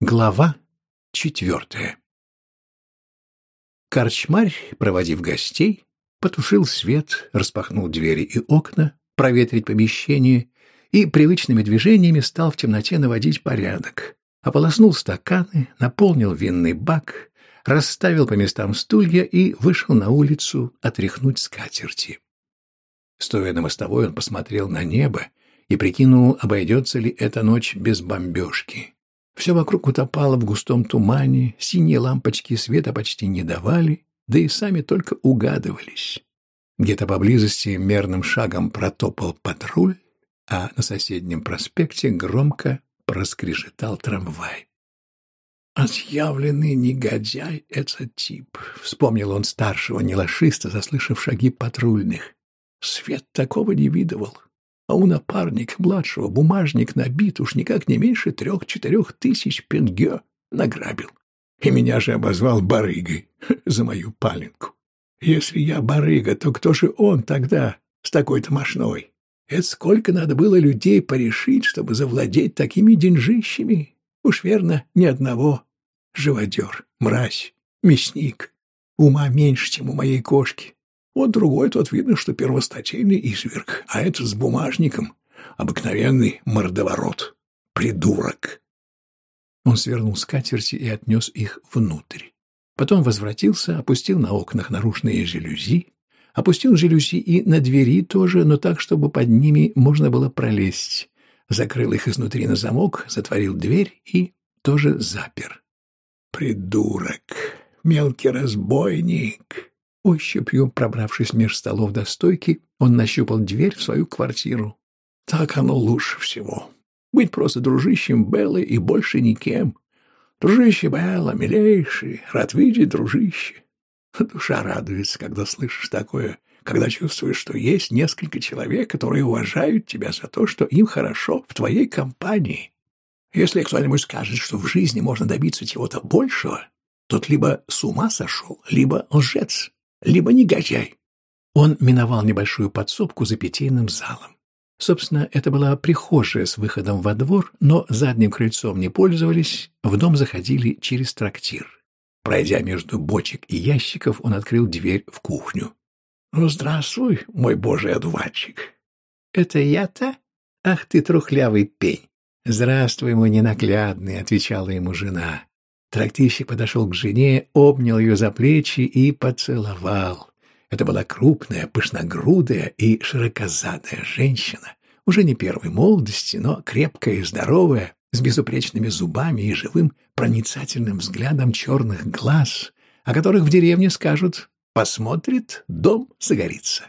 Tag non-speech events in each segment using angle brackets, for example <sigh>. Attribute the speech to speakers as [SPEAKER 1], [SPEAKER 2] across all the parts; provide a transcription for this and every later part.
[SPEAKER 1] Глава четвертая Корчмарь, проводив гостей, потушил свет, распахнул двери и окна, проветрить помещение и привычными движениями стал в темноте наводить порядок. Ополоснул стаканы, наполнил винный бак, расставил по местам стулья и вышел на улицу отряхнуть скатерти. Стоя на мостовой, он посмотрел на небо и прикинул, обойдется ли эта ночь без бомбежки. Все вокруг утопало в густом тумане, синие лампочки света почти не давали, да и сами только угадывались. Где-то поблизости мерным шагом протопал патруль, а на соседнем проспекте громко проскрежетал трамвай. «Отъявленный негодяй этот тип», — вспомнил он старшего нелашиста, заслышав шаги патрульных. «Свет такого не видывал а у напарника младшего бумажник набит уж никак не меньше трех-четырех тысяч пенгё награбил. И меня же обозвал барыгой <laughs> за мою паленку. Если я барыга, то кто же он тогда с такой-то мошной? Это сколько надо было людей порешить, чтобы завладеть такими деньжищами? Уж верно, ни одного. Живодер, мразь, мясник. Ума меньше, чем у моей кошки. Вот другой тот видно, что первостатейный изверг, а это с бумажником. Обыкновенный мордоворот. Придурок. Он свернул скатерти и отнес их внутрь. Потом возвратился, опустил на окнах наружные жалюзи, опустил жалюзи и на двери тоже, но так, чтобы под ними можно было пролезть. Закрыл их изнутри на замок, затворил дверь и тоже запер. «Придурок! Мелкий разбойник!» Ощупью, пробравшись меж столов до стойки, он нащупал дверь в свою квартиру. Так оно лучше всего. Быть просто дружищем Беллы и больше никем. Дружище Белла, милейший, рад видеть дружище. Душа радуется, когда слышишь такое, когда чувствуешь, что есть несколько человек, которые уважают тебя за то, что им хорошо в твоей компании. Если кто-нибудь скажет, что в жизни можно добиться чего-то большего, тот либо с ума сошел, либо лжец либо негодяй. Он миновал небольшую подсобку за питейным залом. Собственно, это была прихожая с выходом во двор, но задним крыльцом не пользовались, в дом заходили через трактир. Пройдя между бочек и ящиков, он открыл дверь в кухню. «Ну, здравствуй, мой божий одуванчик!» «Это я-то? Ах ты, трухлявый пень!» «Здравствуй, мой ненаглядный!» — отвечала ему жена. Трактирщик подошел к жене, обнял ее за плечи и поцеловал. Это была крупная, пышногрудая и широкозадая женщина, уже не первой молодости, но крепкая и здоровая, с безупречными зубами и живым проницательным взглядом черных глаз, о которых в деревне скажут «посмотрит, дом загорится».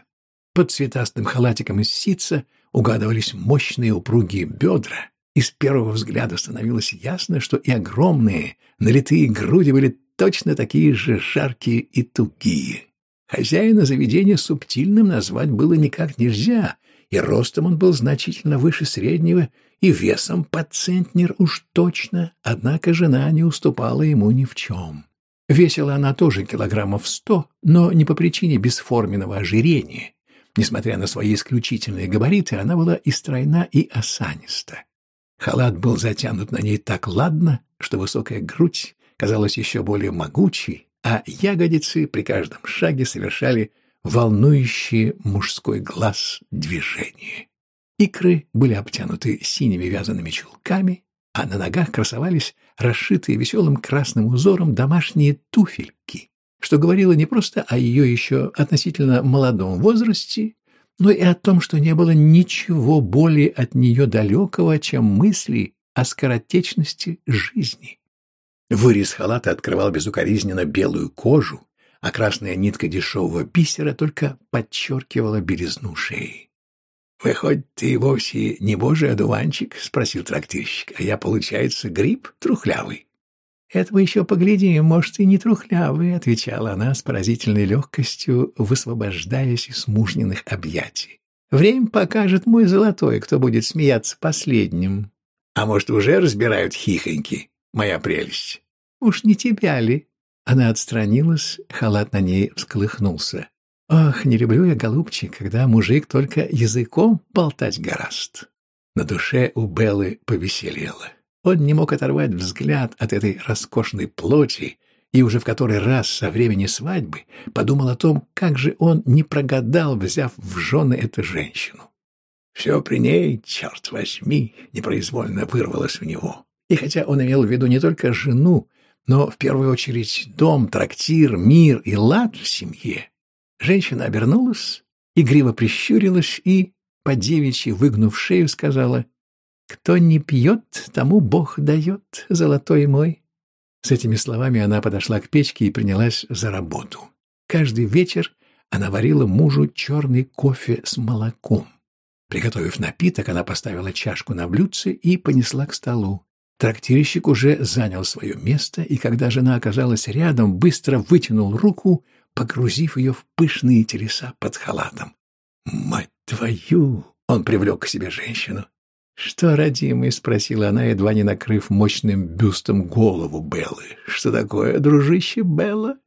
[SPEAKER 1] Под цветастым халатиком из ситца угадывались мощные упругие бедра, и с первого взгляда становилось ясно, что и огромные, налитые груди были точно такие же жаркие и тугие. Хозяина заведения субтильным назвать было никак нельзя, и ростом он был значительно выше среднего, и весом под центнер уж точно, однако жена не уступала ему ни в чем. Весила она тоже килограммов сто, но не по причине бесформенного ожирения. Несмотря на свои исключительные габариты, она была и стройна, и осаниста. Халат был затянут на ней так ладно, что высокая грудь казалась еще более могучей, а ягодицы при каждом шаге совершали волнующие мужской глаз движения. Икры были обтянуты синими вязаными чулками, а на ногах красовались расшитые веселым красным узором домашние туфельки, что говорило не просто о ее еще относительно молодом возрасте, но и о том, что не было ничего более от нее далекого, чем мысли о скоротечности жизни. Вырез халата открывал безукоризненно белую кожу, а красная нитка дешевого бисера только подчеркивала белизну шеи. — Выходит, ты вовсе не божий одуванчик? — спросил трактирщик. — А я, получается, гриб трухлявый. «Это мы еще поглядим, может, и не трухлявые», — отвечала она с поразительной легкостью, высвобождаясь из мужниных объятий. «Время покажет мой золотой, кто будет смеяться последним». «А может, уже разбирают хихоньки, моя прелесть?» «Уж не тебя ли?» Она отстранилась, халат на ней всколыхнулся. «Ах, не люблю я, голубчик, когда мужик только языком болтать гораст». На душе у Беллы повеселело. Он не мог оторвать взгляд от этой роскошной плоти и уже в который раз со времени свадьбы подумал о том, как же он не прогадал, взяв в жены эту женщину. Все при ней, черт возьми, непроизвольно вырвалось у него. И хотя он имел в виду не только жену, но в первую очередь дом, трактир, мир и лад в семье, женщина обернулась, игриво прищурилась и, по девичьи выгнув шею, сказала «Кто не пьет, тому Бог дает, золотой мой». С этими словами она подошла к печке и принялась за работу. Каждый вечер она варила мужу черный кофе с молоком. Приготовив напиток, она поставила чашку на блюдце и понесла к столу. Трактирщик уже занял свое место, и когда жена оказалась рядом, быстро вытянул руку, погрузив ее в пышные телеса под халатом. «Мать твою!» — он привлек к себе женщину. «Что, родимый?» — спросила она, едва не накрыв мощным бюстом голову Беллы. «Что такое, дружище Белла?»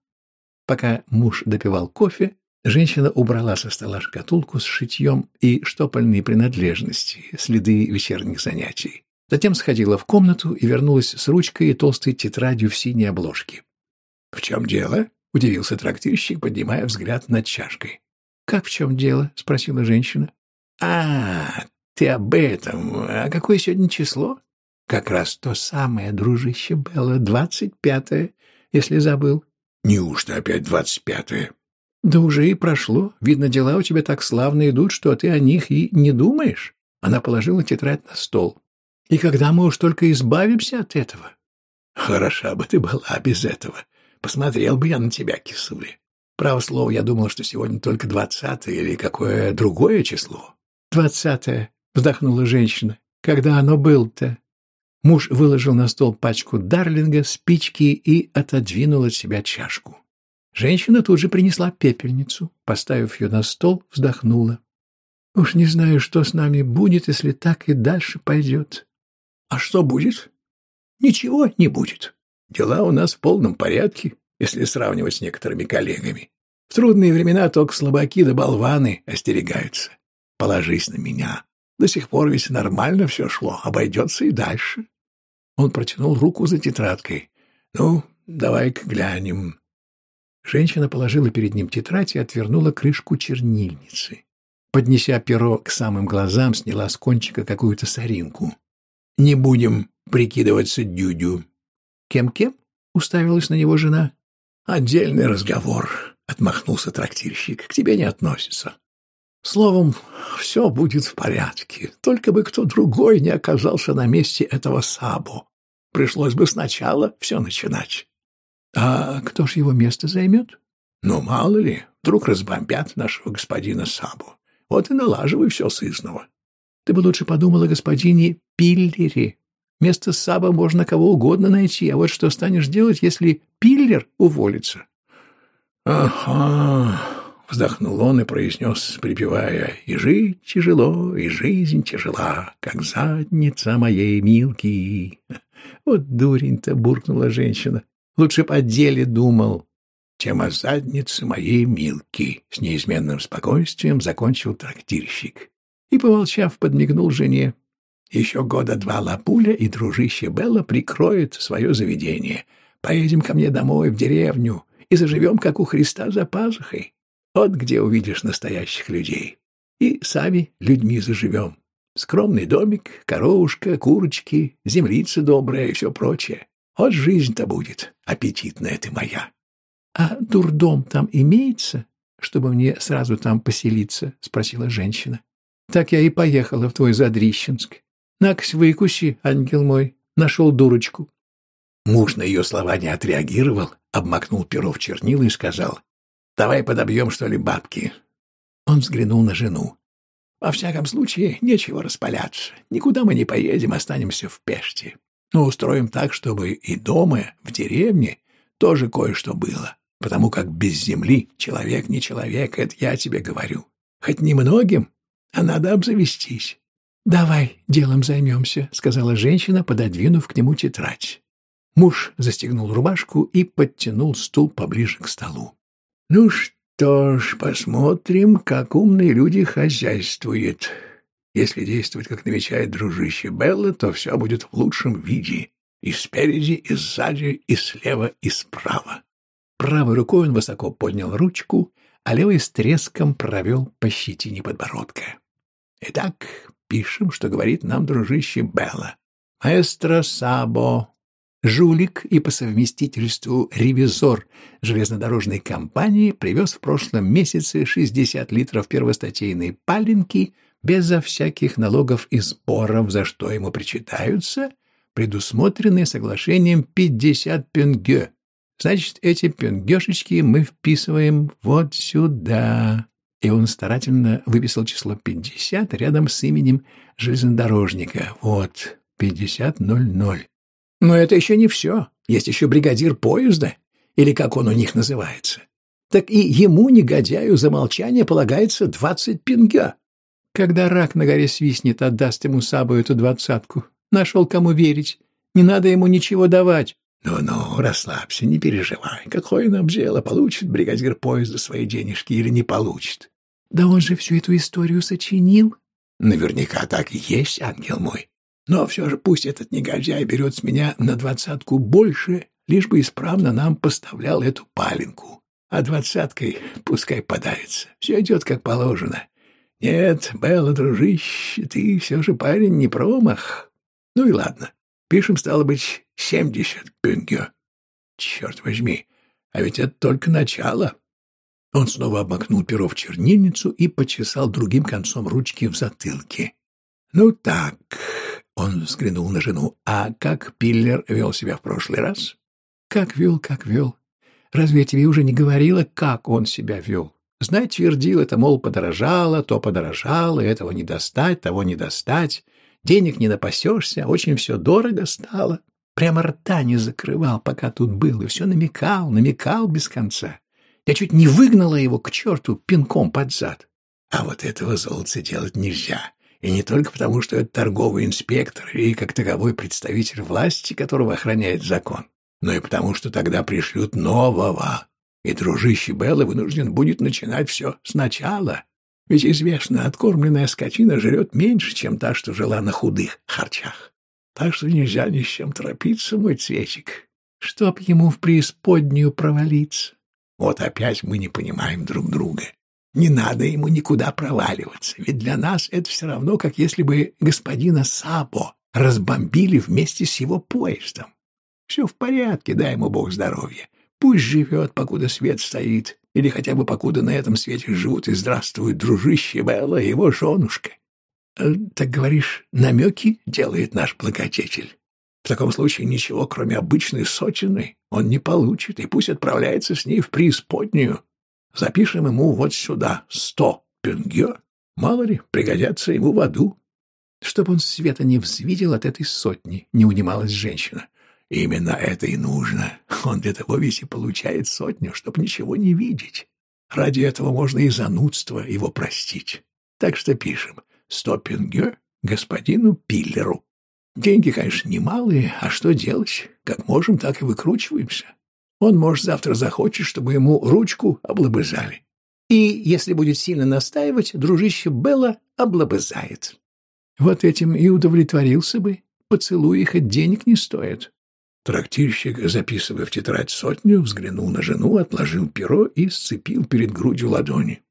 [SPEAKER 1] Пока муж допивал кофе, женщина убрала со стола шкатулку с шитьем и штопольные принадлежности, следы вечерних занятий. Затем сходила в комнату и вернулась с ручкой и толстой тетрадью в синей обложке. «В чем дело?» — удивился трактирщик, поднимая взгляд над чашкой. «Как в чем дело?» — спросила женщина. «А, ты об этом. А какое сегодня число? Как раз то самое, дружище Белла, двадцать пятое, если забыл. Неужто опять двадцать пятое? Да уже и прошло. Видно, дела у тебя так славно идут, что ты о них и не думаешь. Она положила тетрадь на стол. И когда мы уж только избавимся от этого? Хороша бы ты была без этого. Посмотрел бы я на тебя, кисули. Право слово, я думал, что сегодня только двадцатое или какое другое число. Двадцатое, — вздохнула женщина. «Когда оно было-то?» Муж выложил на стол пачку дарлинга, спички и отодвинул от себя чашку. Женщина тут же принесла пепельницу, поставив ее на стол, вздохнула. «Уж не знаю, что с нами будет, если так и дальше пойдет». «А что будет?» «Ничего не будет. Дела у нас в полном порядке, если сравнивать с некоторыми коллегами. В трудные времена только слабаки да болваны остерегаются. Положись на меня, до сих пор ведь нормально все шло, обойдется и дальше. Он протянул руку за тетрадкой. «Ну, давай-ка глянем». Женщина положила перед ним тетрадь и отвернула крышку чернильницы. Поднеся перо к самым глазам, сняла с кончика какую-то соринку. «Не будем прикидываться дюдю». «Кем-кем?» — уставилась на него жена. «Отдельный разговор», — отмахнулся трактирщик. «К тебе не относится. Словом, все будет в порядке, только бы кто другой не оказался на месте этого Сабо. Пришлось бы сначала все начинать. А кто ж его место займет? Ну, мало ли, вдруг разбомбят нашего господина Сабо. Вот и налаживай все сызного. Ты бы лучше подумала о господине Пиллере. Вместо Саба можно кого угодно найти, а вот что станешь делать, если Пиллер уволится? — Ага, Вздохнул он и произнес, припевая, «И жить тяжело, и жизнь тяжела, как задница моей Милки». <laughs> «Вот дурень-то!» — буркнула женщина. «Лучше б о деле думал, чем о заднице моей Милки», — с неизменным спокойствием закончил трактирщик. И, помолчав, подмигнул жене. «Еще года два Лапуля и дружище Белла прикроет свое заведение. Поедем ко мне домой, в деревню, и заживем, как у Христа за пазухой. Вот где увидишь настоящих людей. И сами людьми заживем. Скромный домик, коровушка, курочки, землица добрая и все прочее. Вот жизнь-то будет, аппетитная ты моя. — А дурдом там имеется, чтобы мне сразу там поселиться? — спросила женщина. — Так я и поехала в твой Задрищенск. Накось выкуси, ангел мой, нашел дурочку. Муж на ее слова не отреагировал, обмакнул перо в чернила и сказал, Давай подобьем, что ли, бабки. Он взглянул на жену. Во всяком случае, нечего распаляться. Никуда мы не поедем, останемся в Пеште. Но устроим так, чтобы и дома, в деревне, тоже кое-что было. Потому как без земли человек не человек, это я тебе говорю. Хоть немногим, а надо обзавестись. — Давай делом займемся, — сказала женщина, пододвинув к нему тетрадь. Муж застегнул рубашку и подтянул стул поближе к столу. Ну что ж, посмотрим, как умные люди хозяйствуют. Если действовать, как намечает дружище Белла, то все будет в лучшем виде. И спереди, и сзади, и слева, и справа. Правой рукой он высоко поднял ручку, а левой с треском провел по щетине подбородка. Итак, пишем, что говорит нам дружище Белла. Маэстро Сабо, жулик и по совместительству ревизор железнодорожной компании, привез в прошлом месяце 60 литров первостатейной паленки безо всяких налогов и сборов, за что ему причитаются предусмотренные соглашением 50 пенгё. Значит, эти пенгёшечки мы вписываем вот сюда. И он старательно выписал число 50 рядом с именем железнодорожника. Вот, 5000. Но это еще не все. Есть еще бригадир поезда, или как он у них называется. Так и ему, негодяю, за молчание полагается двадцать пинга. Когда рак на горе свистнет, отдаст ему Сабу эту двадцатку. Нашел кому верить. Не надо ему ничего давать. «Ну-ну, расслабься, не переживай. Какое нам дело, получит бригадир поезда свои денежки или не получит?» «Да он же всю эту историю сочинил». «Наверняка так и есть, ангел мой. Но все же пусть этот негодяй берет с меня на двадцатку больше, лишь бы исправно нам поставлял эту паленку. А двадцаткой пускай подается. Все идет как положено. Нет, Белла, дружище, ты все же парень не промах. Ну и ладно. Пишем, стало быть, семьдесят пюнгё. Черт возьми, а ведь это только начало. Он снова обмакнул перо в чернильницу и почесал другим концом ручки в затылке. Ну так, он взглянул на жену. «А как Пиллер вел себя в прошлый раз?» «Как вел, как вел. Разве я тебе уже не говорила, как он себя вел? Знай, твердил это, мол, подорожало, то подорожало, этого не достать, того не достать. Денег не напасешься, очень все дорого стало. Прямо рта не закрывал, пока тут был, и все намекал, намекал без конца. Я чуть не выгнала его к черту пинком под зад. А вот этого золотца делать нельзя. И не только потому, что это торговый инспектор и, как таковой, представитель власти, которого охраняет закон, но и потому, что тогда пришлют нового, и дружище Белла вынужден будет начинать все сначала. Ведь известно, откормленная скотина жрет меньше, чем та, что жила на худых харчах. Так что нельзя ни с чем торопиться, мой цветик, чтоб ему в преисподнюю провалиться. Вот опять мы не понимаем друг друга. Не надо ему никуда проваливаться, ведь для нас это все равно, как если бы господина Сабо разбомбили вместе с его поездом. Все в порядке, дай ему Бог здоровья. Пусть живет, покуда свет стоит, или хотя бы покуда на этом свете живут и здравствуют дружище Белла и его женушка. Э, так говоришь, намеки делает наш благодетель. В таком случае ничего, кроме обычной сотины, он не получит, и пусть отправляется с ней в преисподнюю, Запишем ему вот сюда сто пюнгё. Мало ли, пригодятся ему в аду. Чтоб он света не взвидел от этой сотни, не унималась женщина. Именно это и нужно. Он для того весь и получает сотню, чтоб ничего не видеть. Ради этого можно и занудство его простить. Так что пишем «сто пюнгё господину Пиллеру». Деньги, конечно, немалые, а что делать? Как можем, так и выкручиваемся. Он, может, завтра захочет, чтобы ему ручку облобызали. И, если будет сильно настаивать, дружище Белла облобызает. Вот этим и удовлетворился бы. Поцелуй их от денег не стоит. Трактирщик, записывая в тетрадь сотню, взглянул на жену, отложил перо и сцепил перед грудью ладони.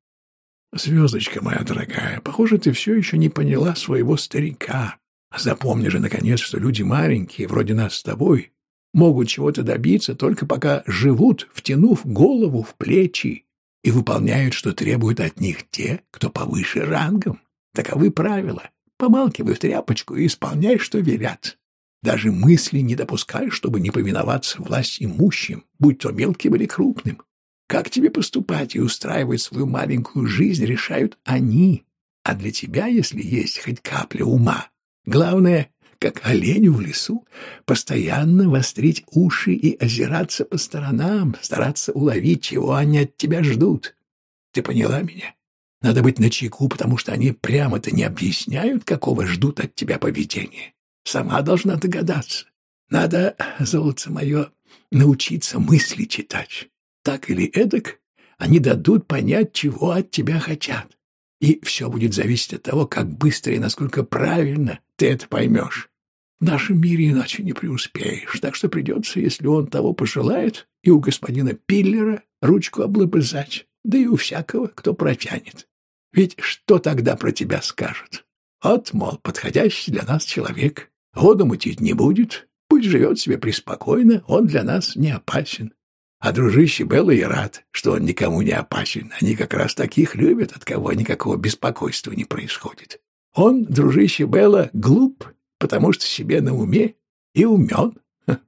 [SPEAKER 1] «Звездочка моя дорогая, похоже, ты все еще не поняла своего старика. Запомни же, наконец, что люди маленькие, вроде нас с тобой, могут чего-то добиться только пока живут, втянув голову в плечи и выполняют, что требуют от них те, кто повыше рангом. Таковы правила. Помалкивай в тряпочку и исполняй, что велят. Даже мысли не допускай, чтобы не повиноваться власть имущим, будь то мелким или крупным. Как тебе поступать и устраивать свою маленькую жизнь, решают они. А для тебя, если есть хоть капля ума, главное как оленю в лесу, постоянно вострить уши и озираться по сторонам, стараться уловить, чего они от тебя ждут. Ты поняла меня? Надо быть начеку, потому что они прямо-то не объясняют, какого ждут от тебя поведения. Сама должна догадаться. Надо, золото мое, научиться мысли читать. Так или эдак они дадут понять, чего от тебя хотят. И все будет зависеть от того, как быстро и насколько правильно ты это поймешь. В нашем мире иначе не преуспеешь, так что придется, если он того пожелает, и у господина Пиллера ручку облобызать, да и у всякого, кто протянет. Ведь что тогда про тебя скажут? Вот, мол, подходящий для нас человек. Воду мутить не будет, пусть живет себе преспокойно, он для нас не опасен. А дружище Белла и рад, что он никому не опасен. Они как раз таких любят, от кого никакого беспокойства не происходит. Он, дружище Белла, глуп, потому что себе на уме, и умен,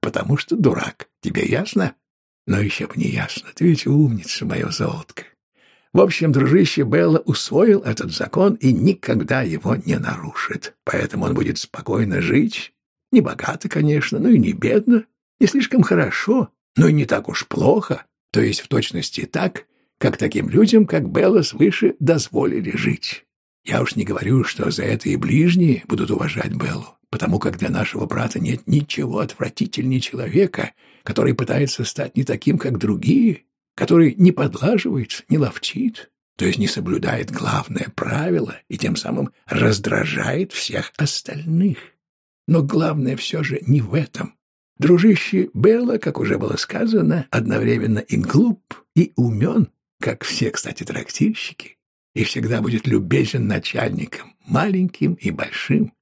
[SPEAKER 1] потому что дурак. Тебе ясно? Но еще бы не ясно. Ты ведь умница, моя золотка. В общем, дружище Белла усвоил этот закон и никогда его не нарушит. Поэтому он будет спокойно жить. Не богато, конечно, но и не бедно. Не слишком хорошо, но и не так уж плохо. То есть в точности так, как таким людям, как Белла, свыше дозволили жить. Я уж не говорю, что за это и ближние будут уважать Беллу, потому как для нашего брата нет ничего отвратительнее человека, который пытается стать не таким, как другие, который не подлаживает, не ловчит, то есть не соблюдает главное правило и тем самым раздражает всех остальных. Но главное все же не в этом. Дружище Белла, как уже было сказано, одновременно и глуп, и умен, как все, кстати, трактирщики, и всегда будет любезен начальникам, маленьким и большим.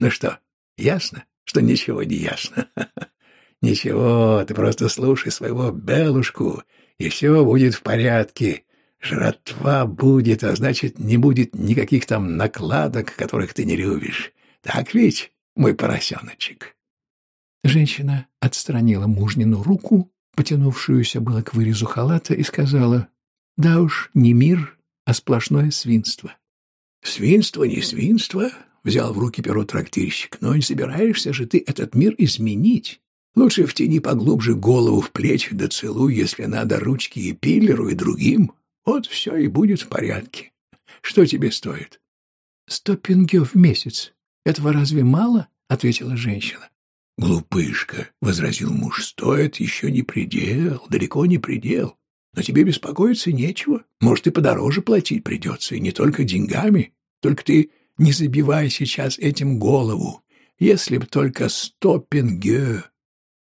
[SPEAKER 1] Ну что, ясно, что ничего не ясно? <laughs> Ничего, ты просто слушай своего Белушку и все будет в порядке. Жратва будет, а значит, не будет никаких там накладок, которых ты не любишь. Так ведь, мой поросеночек?»
[SPEAKER 2] Женщина отстранила мужнину руку, потянувшуюся было к вырезу халата, и сказала, «Да уж, не мир, а сплошное свинство».
[SPEAKER 1] «Свинство, не свинство», — взял в руки перо трактирщик, «но не собираешься же ты этот мир изменить. Лучше втяни поглубже голову в плечи, да целуй, если надо, ручки и пиллеру, и другим. Вот все и будет в порядке. Что тебе стоит?
[SPEAKER 2] — Сто пингё в месяц. Этого разве мало? — ответила женщина.
[SPEAKER 1] — Глупышка, — возразил муж, — стоит еще не предел, далеко не предел. Но тебе беспокоиться нечего. Может, и подороже платить придется, и не только деньгами. Только ты не забивай сейчас этим голову. Если б только сто пингё.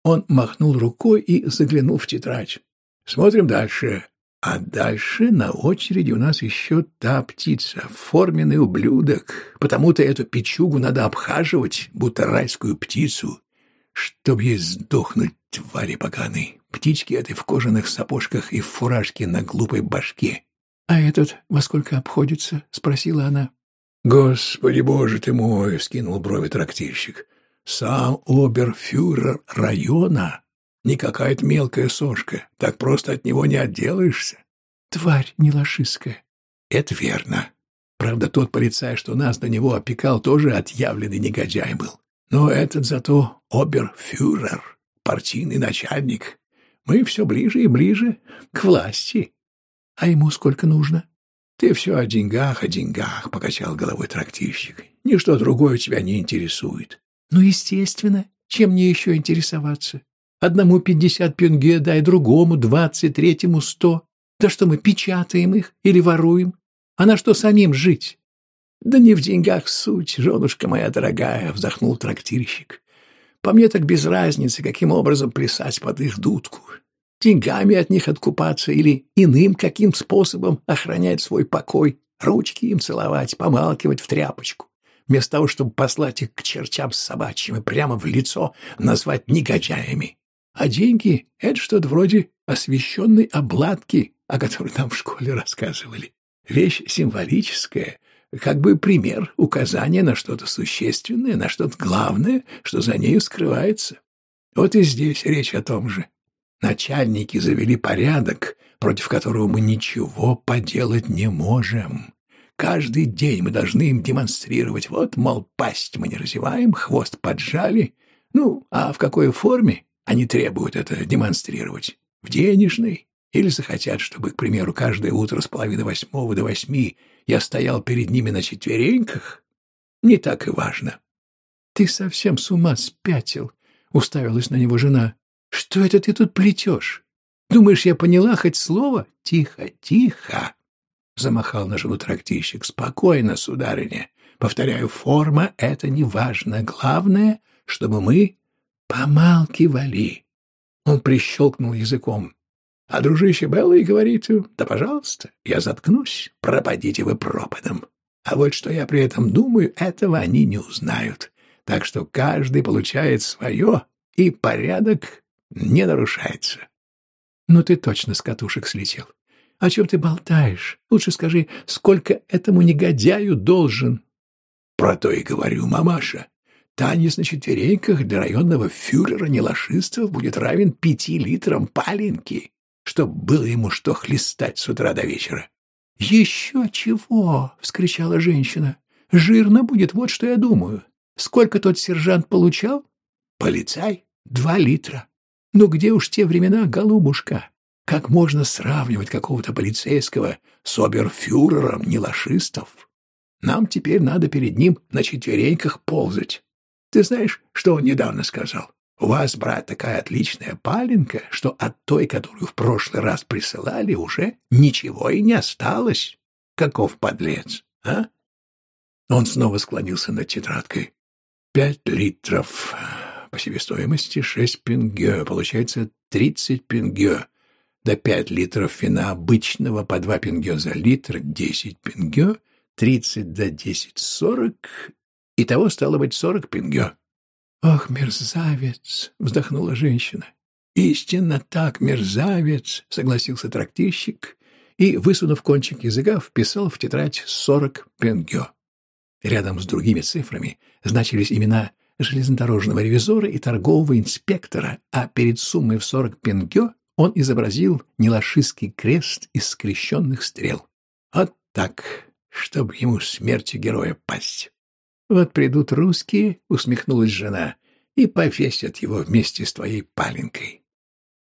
[SPEAKER 1] Он махнул рукой и заглянул в тетрадь. Смотрим дальше. А дальше на очереди у нас еще та птица, форменный ублюдок. Потому-то эту печугу надо обхаживать, будто райскую птицу, чтоб ей сдохнуть, твари поганой. Птички этой в кожаных сапожках и в фуражке на глупой башке.
[SPEAKER 2] — А этот во сколько обходится? — спросила она.
[SPEAKER 1] — Господи боже ты мой! — вскинул брови трактирщик. Сам оберфюрер района, не какая-то мелкая сошка, так просто от него не отделаешься.
[SPEAKER 2] Тварь нелашистская.
[SPEAKER 1] Это верно. Правда, тот полицай, что нас до него опекал, тоже отъявленный негодяй был. Но этот зато оберфюрер, партийный начальник. Мы все ближе и ближе к власти.
[SPEAKER 2] А ему сколько нужно?
[SPEAKER 1] Ты все о деньгах, о деньгах, — покачал головой трактирщик. Ничто другое тебя не интересует.
[SPEAKER 2] Ну, естественно. Чем мне еще интересоваться? Одному пятьдесят пюнге дай, другому двадцать, третьему сто. Да что мы, печатаем их или воруем? А на что самим жить?
[SPEAKER 1] Да не в деньгах суть, женушка моя дорогая, вздохнул трактирщик. По мне так без разницы, каким образом плясать под их дудку. Деньгами от них откупаться или иным каким способом охранять свой покой, ручки им целовать, помалкивать в тряпочку вместо того, чтобы послать их к чертям собачьим и прямо в лицо назвать негодяями. А деньги — это что-то вроде освещенной обладки, о которой нам в школе рассказывали. Вещь символическая, как бы пример, указание на что-то существенное, на что-то главное, что за нею скрывается. Вот и здесь речь о том же. Начальники завели порядок, против которого мы ничего поделать не можем. Каждый день мы должны им демонстрировать. Вот, мол, пасть мы не разеваем, хвост поджали. Ну, а в какой форме они требуют это демонстрировать? В денежной? Или захотят, чтобы, к примеру, каждое утро с половины восьмого до восьми я стоял перед ними на четвереньках? Не так и важно.
[SPEAKER 2] — Ты совсем с ума спятил, — уставилась на него жена. — Что это ты тут плетешь? Думаешь, я поняла хоть слово?
[SPEAKER 1] Тихо, тихо. замахал на жену трактищик. Спокойно, сударыня. Повторяю, форма — это не важно. Главное, чтобы мы помалкивали. Он прищелкнул языком. А дружище Белла и говорит, да, пожалуйста, я заткнусь, пропадите вы пропадом. А вот что я при этом думаю, этого они не узнают. Так что каждый получает свое, и порядок не нарушается. Ну ты точно с катушек слетел. О чем ты болтаешь? Лучше скажи, сколько этому негодяю должен? Про то и говорю, мамаша. Танец на четвереньках для районного фюрера нелашистов будет равен пяти литрам паленки, чтоб было ему что хлестать с утра до вечера. — Еще чего? — вскричала женщина. — Жирно будет, вот что я думаю. Сколько тот сержант получал? — Полицай — два литра. Ну где уж те времена, голубушка? Как можно сравнивать какого-то полицейского с оберфюрером нелашистов? Нам теперь надо перед ним на четвереньках ползать. Ты знаешь, что он недавно сказал? У вас, брат, такая отличная паленка, что от той, которую в прошлый раз присылали, уже ничего и не осталось. Каков подлец, а? Он снова склонился над тетрадкой. Пять литров. По себестоимости шесть пингё. Получается тридцать пингё. До пять литров вина обычного по два пингё за литр, десять пингё, тридцать до десять сорок. Итого стало быть сорок пингё. «Ах, мерзавец!» — вздохнула женщина. «Истинно так, мерзавец!» — согласился трактирщик и, высунув кончик языка, вписал в тетрадь сорок пенгё. Рядом с другими цифрами значились имена железнодорожного ревизора и торгового инспектора, а перед суммой в сорок пенгё он изобразил нелашистский крест из скрещенных стрел. Вот так, чтобы ему смертью героя пасть. Вот придут русские, — усмехнулась жена, — и повесят его вместе с твоей паленкой.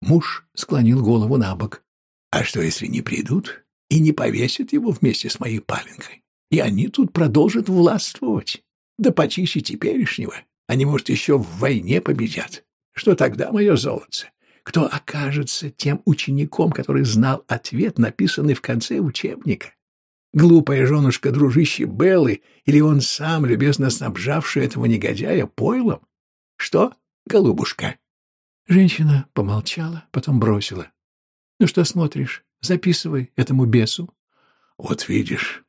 [SPEAKER 1] Муж склонил голову на бок. А что, если не придут и не повесят его вместе с моей паленкой? И они тут продолжат властвовать. Да почище теперешнего. Они, может, еще в войне победят. Что тогда, мое золотце? Кто окажется тем учеником, который знал ответ, написанный в конце учебника? глупая женушка дружище Беллы или он сам, любезно снабжавший этого негодяя пойлом? Что, голубушка?» Женщина помолчала, потом бросила. «Ну что смотришь? Записывай этому бесу». «Вот видишь,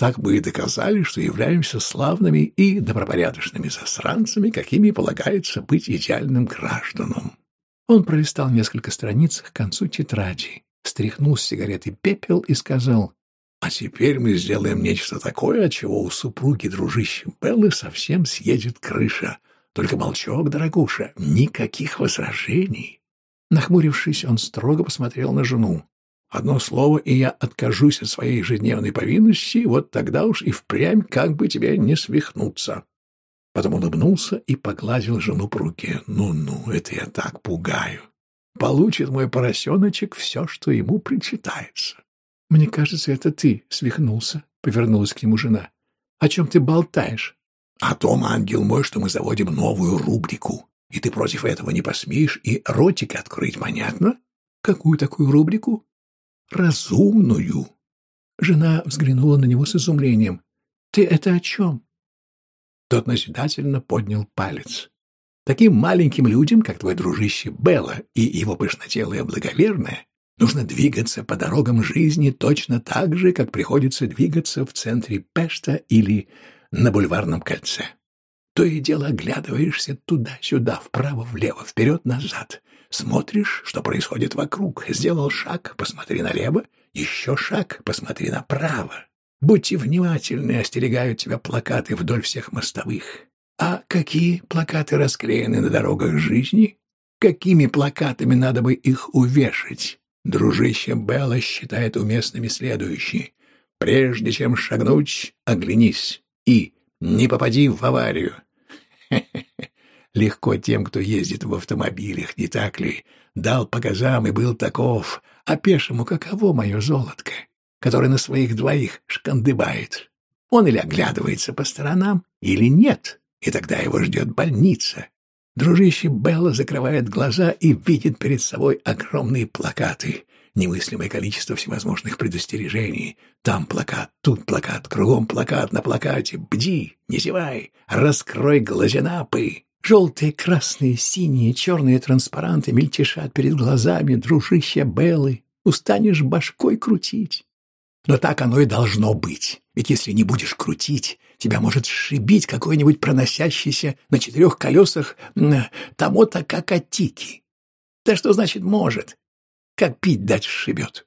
[SPEAKER 1] так мы и доказали, что являемся славными и добропорядочными засранцами, какими полагается быть идеальным гражданам». Он пролистал несколько страниц к концу тетради, стряхнул с сигареты пепел и сказал а теперь мы сделаем нечто такое, от чего у супруги дружище Беллы совсем съедет крыша. Только молчок, дорогуша, никаких возражений. Нахмурившись, он строго посмотрел на жену. Одно слово, и я откажусь от своей ежедневной повинности, вот тогда уж и впрямь как бы тебе не свихнуться. Потом улыбнулся и погладил жену по руке. Ну-ну, это я так пугаю. Получит мой поросеночек все, что ему причитается. «Мне кажется, это ты свихнулся», — повернулась к нему жена. «О чем ты болтаешь?» «О том, ангел мой, что мы заводим новую рубрику, и ты против этого не посмеешь и ротик открыть, понятно?» «Какую такую рубрику?» «Разумную». Жена взглянула на него с изумлением. «Ты это о чем?» Тот назидательно поднял палец. «Таким маленьким людям, как твой дружище Белла и его пышнотелая благоверная, Нужно двигаться по дорогам жизни точно так же, как приходится двигаться в центре Пешта или на бульварном кольце. То и дело оглядываешься туда-сюда, вправо-влево, вперед-назад. Смотришь, что происходит вокруг. Сделал шаг, посмотри налево. Еще шаг, посмотри направо. Будьте внимательны, остерегают тебя плакаты вдоль всех мостовых. А какие плакаты расклеены на дорогах жизни? Какими плакатами надо бы их увешать? Дружище Белла считает уместными следующие. Прежде чем шагнуть, оглянись и не попади в аварию. <laughs> Легко тем, кто ездит в автомобилях, не так ли? Дал по газам и был таков. А пешему каково мое золотко, который на своих двоих шкандыбает? Он или оглядывается по сторонам, или нет, и тогда его ждет больница. Дружище Белла закрывает глаза и видит перед собой огромные плакаты. немыслимое количество всевозможных предостережений. Там плакат, тут плакат, кругом плакат на плакате. Бди, не зевай, раскрой глазенапы. Желтые, красные, синие, черные транспаранты мельтешат перед глазами, дружище Беллы. Устанешь башкой крутить. Но так оно и должно быть. Ведь если не будешь крутить, тебя может сшибить какой-нибудь проносящийся на четырех колесах тамота какатики. Да что значит «может»? Как пить дать сшибет.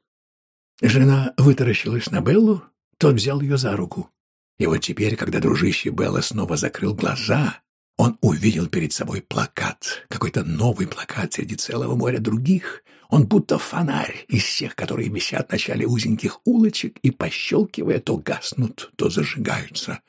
[SPEAKER 1] Жена вытаращилась на Беллу, тот взял ее за руку. И вот теперь, когда дружище Белла снова закрыл глаза, он увидел перед собой плакат, какой-то новый плакат среди целого моря других. Он будто фонарь из тех, которые висят в начале узеньких улочек и, пощелкивая, то гаснут, то зажигаются.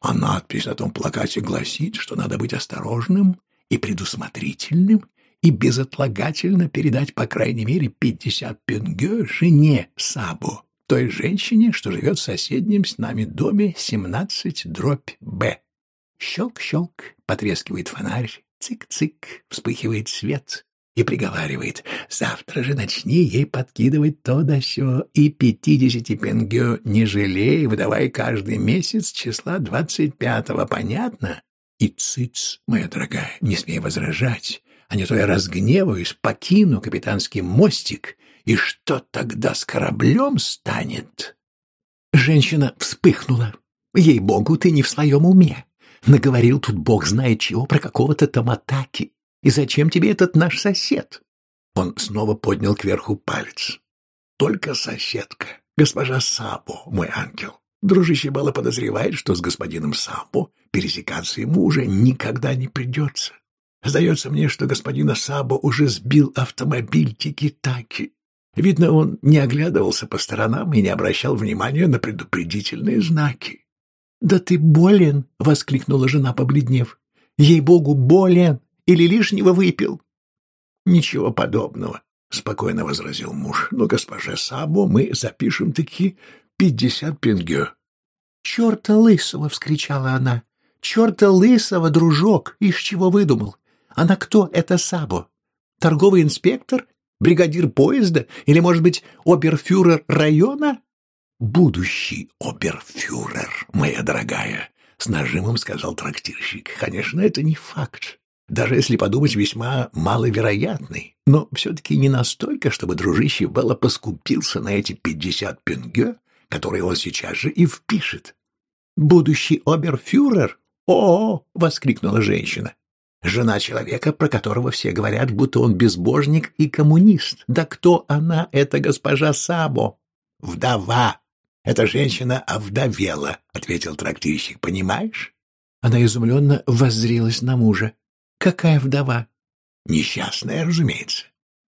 [SPEAKER 1] А надпись на том плакате гласит, что надо быть осторожным и предусмотрительным и безотлагательно передать по крайней мере пятьдесят пенге жене Сабо, той женщине, что живет в соседнем с нами доме 17 дробь Б. Щелк-щелк, потрескивает фонарь, цик-цик, вспыхивает свет и приговаривает «Завтра же начни ей подкидывать то да сё, и пятидесяти пенгё не жалей, выдавай каждый месяц числа двадцать пятого, понятно?» И цыц, моя дорогая, не смей возражать, а не то я разгневаюсь, покину капитанский мостик, и что тогда с кораблем станет? Женщина вспыхнула. Ей-богу, ты не в своем уме. Наговорил тут бог знает чего про какого-то Томатаки. И зачем тебе этот наш сосед? Он снова поднял кверху палец. Только соседка, госпожа Сабо, мой ангел. Дружище Белла подозревает, что с господином Сабо пересекаться ему уже никогда не придется. Сдается мне, что господина Сабо уже сбил автомобиль Тики-Таки. Видно, он не оглядывался по сторонам и не обращал внимания на предупредительные знаки. «Да ты болен!» — воскликнула жена, побледнев. «Ей-богу, болен! Или лишнего выпил?» «Ничего подобного», — спокойно возразил муж. «Но, госпоже Сабо, мы запишем таки пятьдесят пенге». «Черта лысого!» — вскричала она. «Черта лысого, дружок! Из чего выдумал? Она кто, это Сабо? Торговый инспектор? Бригадир поезда? Или, может быть, оберфюрер района?» Будущий оберфюрер, моя дорогая, с нажимом сказал трактирщик. Конечно, это не факт. Даже если подумать, весьма маловероятный. Но все-таки не настолько, чтобы дружище Белла поскупился на эти пятьдесят пенге, которые он сейчас же и впишет. «Будущий оберфюрер? О!» — воскликнула женщина. Жена человека, про которого все говорят, будто он безбожник и коммунист. Да кто она, эта госпожа Сабо? Вдова, эта женщина овдовела, — ответил трактирщик, — понимаешь? Она изумленно воззрилась на мужа. Какая вдова? Несчастная, разумеется.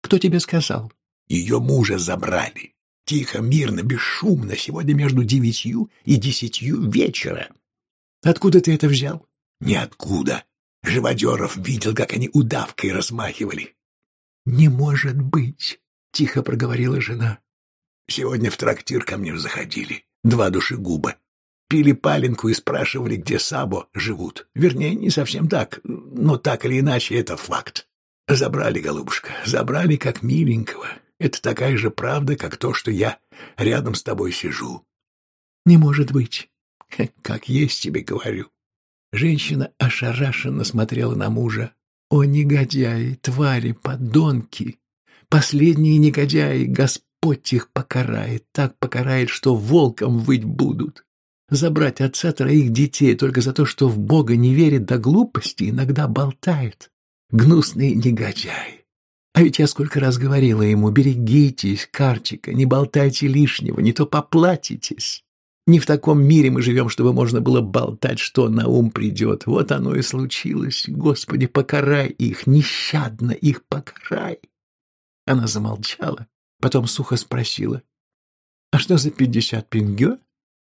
[SPEAKER 1] Кто тебе сказал? Ее мужа забрали. Тихо, мирно, бесшумно, сегодня между девятью и десятью вечера. Откуда ты это взял? Ниоткуда. Живодеров видел, как они удавкой размахивали. Не может быть, — тихо проговорила жена. Сегодня в трактир ко мне заходили. Два душегуба. Пили паленку и спрашивали, где Сабо живут. Вернее, не совсем так, но так или иначе это факт. Забрали, голубушка, забрали как миленького. Это такая же правда, как то, что я рядом с тобой сижу. Не может быть. <laughs> Как есть тебе говорю. Женщина ошарашенно смотрела на мужа. О, негодяи, твари, подонки! Последние негодяи, Господь! Господь их покарает, так покарает, что волком выть будут. Забрать отца троих детей только за то, что в Бога не верит до глупости, иногда болтает. Гнусный негодяй. А ведь я сколько раз говорила ему, берегитесь, Карчика, не болтайте лишнего, не то поплатитесь. Не в таком мире мы живем, чтобы можно было болтать, что на ум придет. Вот оно и случилось. Господи, покарай их, нещадно их покарай. Она замолчала, Потом сухо спросила. «А что за пятьдесят пингё?»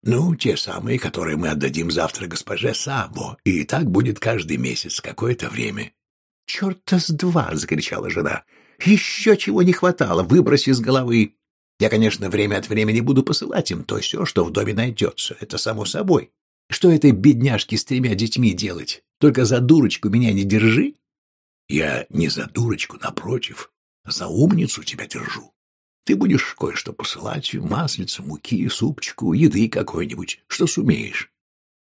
[SPEAKER 1] «Ну, те самые, которые мы отдадим завтра госпоже Сабо, и так будет каждый месяц какое-то время». «Черта с два!» — закричала жена. «Еще чего не хватало, выбрось из головы. Я, конечно, время от времени буду посылать им то все, что в доме найдется, это само собой. Что этой бедняжке с тремя детьми делать? Только за дурочку меня не держи». «Я не за дурочку, напротив, за умницу тебя держу. Ты будешь кое-что посылать, маслица, муки, супчику, еды какой-нибудь, что сумеешь.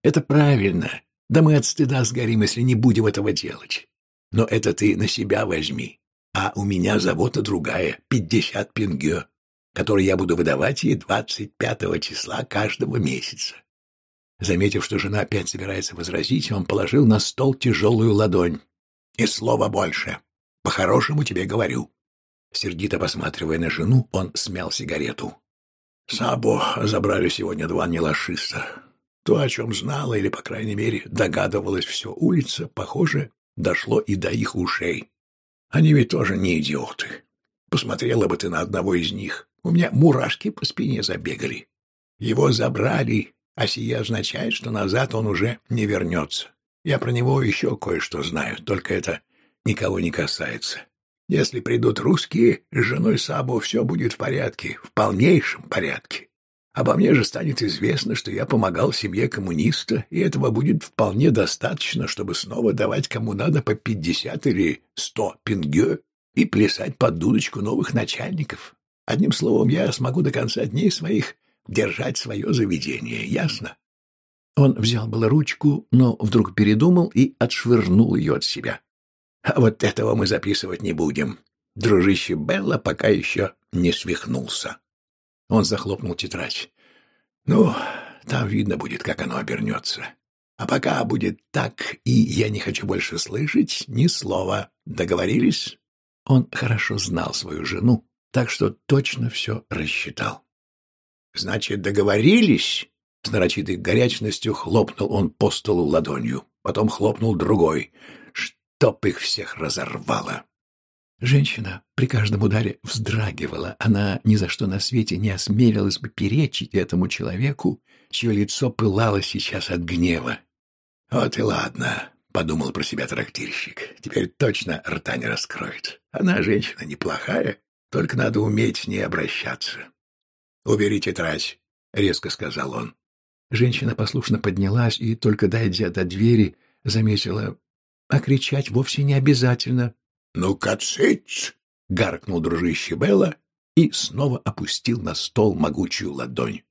[SPEAKER 1] Это правильно. Да мы от стыда сгорим, если не будем этого делать. Но это ты на себя возьми. А у меня забота другая, пятьдесят пингё, который я буду выдавать ей двадцать пятого числа каждого месяца. Заметив, что жена опять собирается возразить, он положил на стол тяжелую ладонь. «И слова больше. По-хорошему тебе говорю». Сердито посматривая на жену, он смял сигарету. «Сабо забрали сегодня два нелашиста. То, о чем знала или, по крайней мере, догадывалась все улица, похоже, дошло и до их ушей. Они ведь тоже не идиоты. Посмотрела бы ты на одного из них. У меня мурашки по спине забегали. Его забрали, а сие означает, что назад он уже не вернется. Я про него еще кое-что знаю, только это никого не касается. Если придут русские, с женой Сабо все будет в порядке, в полнейшем порядке. Обо мне же станет известно, что я помогал семье коммуниста, и этого будет вполне достаточно, чтобы снова давать кому надо по пятьдесят или сто пингё и плясать под дудочку новых начальников. Одним словом, я смогу до конца дней своих держать свое заведение, ясно? Он взял было ручку, но вдруг передумал и отшвырнул ее от себя. А вот этого мы записывать не будем. Дружище Белла пока еще не свихнулся. Он захлопнул тетрадь. Ну, там видно будет, как оно обернется. А пока будет так, и я не хочу больше слышать ни слова. Договорились? Он хорошо знал свою жену, так что точно все рассчитал. Значит, договорились? С нарочитой горячностью хлопнул он по столу ладонью, потом хлопнул другой, чтоб их всех разорвало. Женщина при каждом ударе вздрагивала. Она ни за что на свете не осмелилась бы перечить этому человеку, чье лицо пылало сейчас от гнева. «Вот и ладно», — подумал про себя трактирщик. «Теперь точно рта не раскроет. Она женщина неплохая, только надо уметь с ней обращаться». «Убери тетрадь», — резко сказал он. Женщина послушно поднялась и, только дойдя до двери, заметила, а кричать вовсе не обязательно. «Ну-ка, цыц!» — гаркнул дружище Белла и снова опустил на стол могучую ладонь.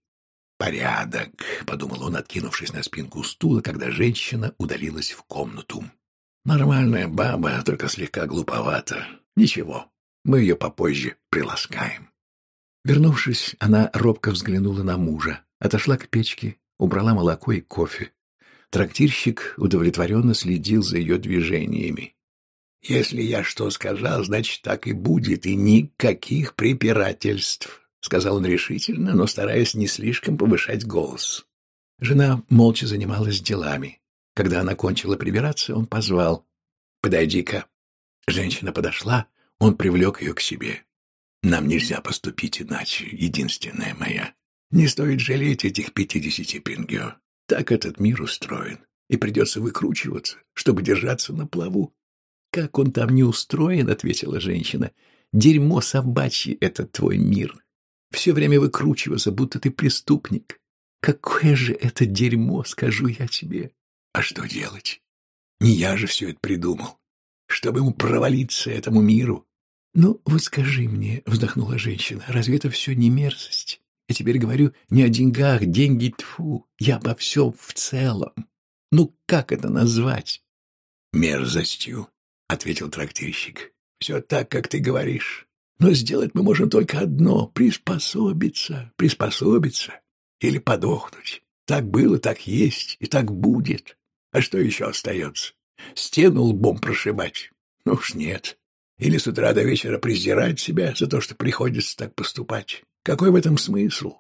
[SPEAKER 1] «Порядок», — подумал он, откинувшись на спинку стула, когда женщина удалилась в комнату. «Нормальная баба, только слегка глуповата. Ничего, мы ее попозже приласкаем». Вернувшись, она робко взглянула на мужа, отошла к печке, убрала молоко и кофе. Трактирщик удовлетворенно следил за ее движениями. «Если я что сказал, значит, так и будет, и никаких препирательств», — сказал он решительно, но стараясь не слишком повышать голос. Жена молча занималась делами. Когда она кончила прибираться, он позвал. «Подойди-ка». Женщина подошла, он привлек ее к себе. «Нам нельзя поступить иначе, единственная моя. Не стоит жалеть этих пятидесяти пингё. Так этот мир устроен, и придется выкручиваться, чтобы держаться на плаву. «Как он там не устроен?» — ответила женщина. «Дерьмо собачье — это твой мир. Все время выкручиваться, будто ты преступник. Какое же это дерьмо, скажу я тебе. А что делать? Не я же все это придумал. Чтобы ему провалиться этому миру. Ну, вот скажи мне, — вздохнула женщина, — разве это все не мерзость? Я теперь говорю не о деньгах, деньги тфу, я обо всем в целом. Ну, как это назвать? Мерзостью, — ответил трактирщик. — Все так, как ты говоришь. Но сделать мы можем только одно — приспособиться, приспособиться или подохнуть. Так было, так есть и так будет. А что еще остается? Стену лбом прошибать? Ну уж нет. Или с утра до вечера презирать себя за то, что приходится так поступать. Какой в этом смысл?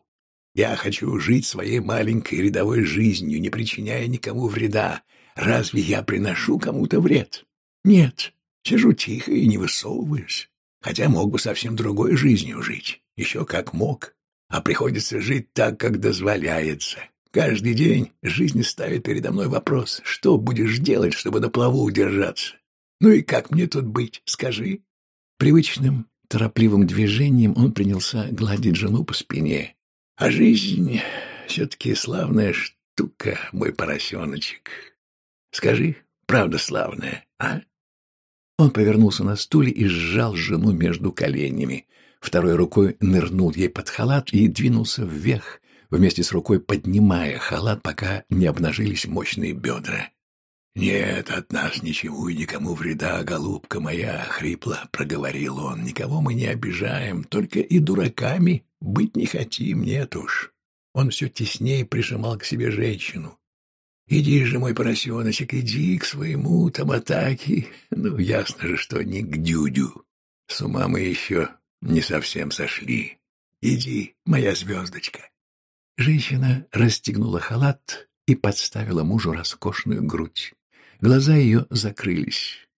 [SPEAKER 1] Я хочу жить своей маленькой рядовой жизнью, не причиняя никому вреда. Разве я приношу кому-то вред? Нет, сижу тихо и не высовываюсь. Хотя мог бы совсем другой жизнью жить, еще как мог. А приходится жить так, как дозволяется. Каждый день жизнь ставит передо мной вопрос, что будешь делать, чтобы на плаву удержаться? Ну и как мне тут быть, скажи? Привычным, торопливым движением он принялся гладить жену по спине. А жизнь все-таки славная штука, мой поросеночек. Скажи, правда славная, а? Он повернулся на стуле и сжал жену между коленями. Второй рукой нырнул ей под халат и двинулся вверх, вместе с рукой поднимая халат, пока не обнажились мощные бедра. «Нет от нас ничего и никому вреда, голубка моя!» — хрипло проговорил он. «Никого мы не обижаем, только и дураками быть не хотим, нет уж». Он все теснее прижимал к себе женщину. «Иди же, мой поросеночек, иди к своему Таматаки. Ну, ясно же, что не к Дюдю. С ума мы еще не совсем сошли. Иди, моя звездочка». Женщина расстегнула халат и подставила мужу роскошную грудь. Глаза ее закрылись.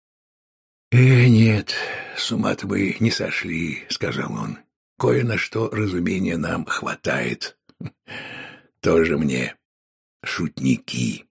[SPEAKER 1] «Э, нет, с ума-то мы не сошли», — сказал он. «Кое на что разумения нам хватает. <laughs> Тоже мне шутники».